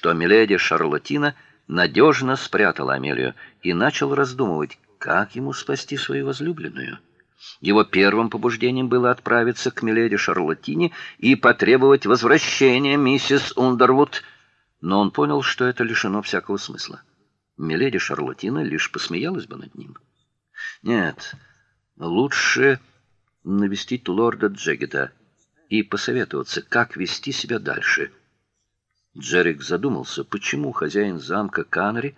что миледи Шарлотина надежно спрятала Амелию и начал раздумывать, как ему спасти свою возлюбленную. Его первым побуждением было отправиться к миледи Шарлотине и потребовать возвращения миссис Ундервуд, но он понял, что это лишено всякого смысла. Миледи Шарлотина лишь посмеялась бы над ним. Нет, лучше навестить лорда Джегета и посоветоваться, как вести себя дальше. Джерик задумался, почему хозяин замка Канри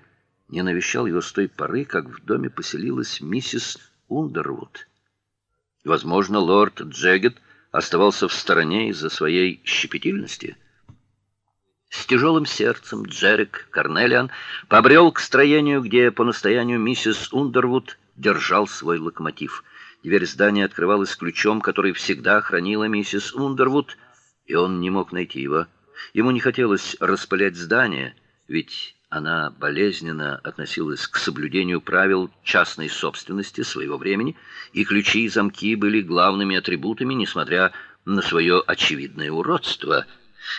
не навещал его с той поры, как в доме поселилась миссис Ундервуд. Возможно, лорд Джегет оставался в стороне из-за своей щепетильности. С тяжелым сердцем Джерик Карнелиан побрел к строению, где по настоянию миссис Ундервуд держал свой локомотив. Дверь здания открывалась ключом, который всегда хранила миссис Ундервуд, и он не мог найти его. Ему не хотелось распылять здание, ведь она болезненно относилась к соблюдению правил частной собственности своего времени, и ключи и замки были главными атрибутами, несмотря на свое очевидное уродство.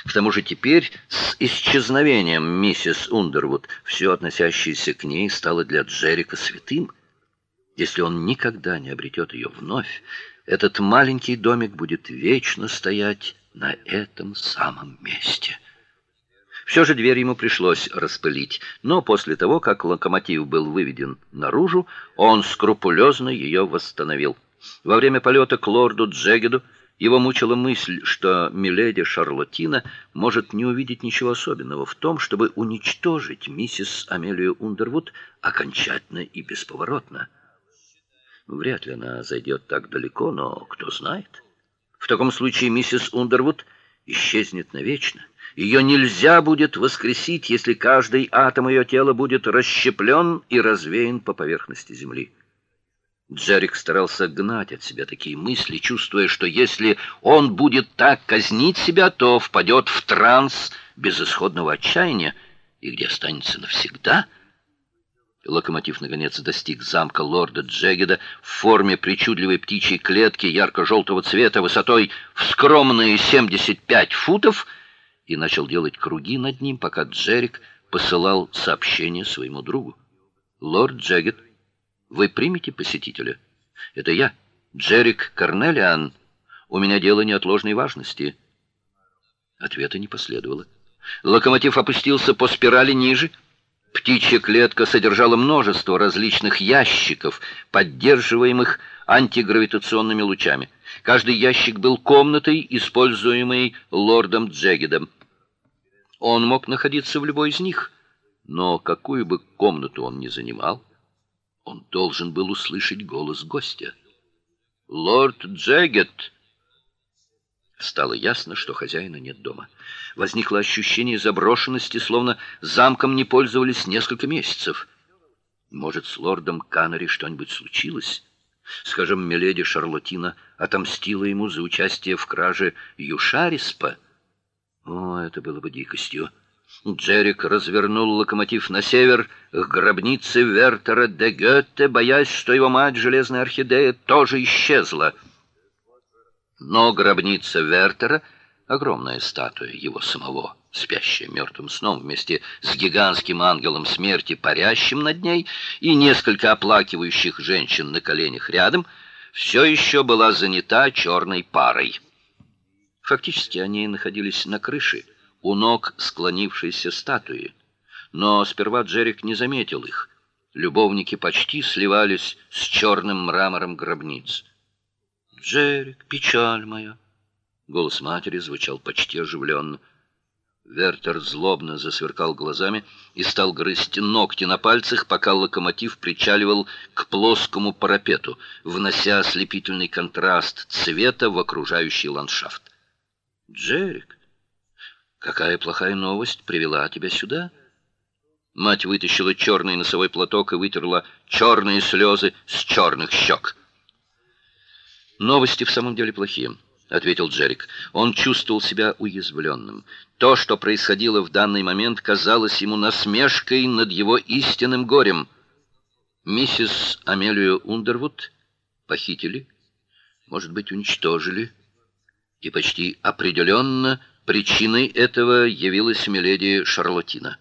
К тому же теперь с исчезновением миссис Ундервуд все относящееся к ней стало для Джерика святым. Если он никогда не обретет ее вновь, этот маленький домик будет вечно стоять на этом самом месте. Все же дверь ему пришлось распылить, но после того, как локомотив был выведен наружу, он скрупулезно ее восстановил. Во время полета к лорду Джегеду его мучила мысль, что миледи Шарлотина может не увидеть ничего особенного в том, чтобы уничтожить миссис Амелию Ундервуд окончательно и бесповоротно. Вряд ли она зайдет так далеко, но кто знает. В таком случае миссис Ундервуд исчезнет навечно. Ее нельзя будет воскресить, если каждый атом ее тела будет расщеплен и развеян по поверхности земли. Джерик старался гнать от себя такие мысли, чувствуя, что если он будет так казнить себя, то впадет в транс безысходного отчаяния и где останется навсегда. Локомотив наконец достиг замка лорда Джегеда в форме причудливой птичьей клетки ярко-желтого цвета высотой в скромные 75 футов — и начал делать круги над ним, пока Джерик посылал сообщение своему другу. «Лорд Джегет, вы примете посетителя? Это я, Джерик Карнелиан. У меня дело неотложной важности». Ответа не последовало. Локомотив опустился по спирали ниже. Птичья клетка содержала множество различных ящиков, поддерживаемых антигравитационными лучами. Каждый ящик был комнатой, используемой лордом Джегедом. Он мог находиться в любой из них, но какую бы комнату он ни занимал, он должен был услышать голос гостя. «Лорд Джегет!» Стало ясно, что хозяина нет дома. Возникло ощущение заброшенности, словно замком не пользовались несколько месяцев. Может, с лордом Канари что-нибудь случилось? Скажем, миледи Шарлотина отомстила ему за участие в краже Юшариспа. О, это было бы дикостью. Джерик развернул локомотив на север к гробнице Вертера де Гёте, боясь, что его мать, железная орхидея, тоже исчезла. Но гробница Вертера — огромная статуя его самого, спящая мертвым сном вместе с гигантским ангелом смерти, парящим над ней, и несколько оплакивающих женщин на коленях рядом, все еще была занята черной парой. Фактически они находились на крыше, у ног склонившейся статуи. Но сперва Джерик не заметил их. Любовники почти сливались с черным мрамором гробниц. «Джерик, печаль моя!» Голос матери звучал почти оживленно. Вертер злобно засверкал глазами и стал грызть ногти на пальцах, пока локомотив причаливал к плоскому парапету, внося ослепительный контраст цвета в окружающий ландшафт. «Джерик, какая плохая новость привела тебя сюда?» Мать вытащила черный носовой платок и вытерла черные слезы с черных щек. «Новости в самом деле плохие» ответил Джерик. Он чувствовал себя уязвленным. То, что происходило в данный момент, казалось ему насмешкой над его истинным горем. Миссис Амелию Ундервуд похитили, может быть, уничтожили и почти определенно Причиной этого явилась миледи Шарлотина.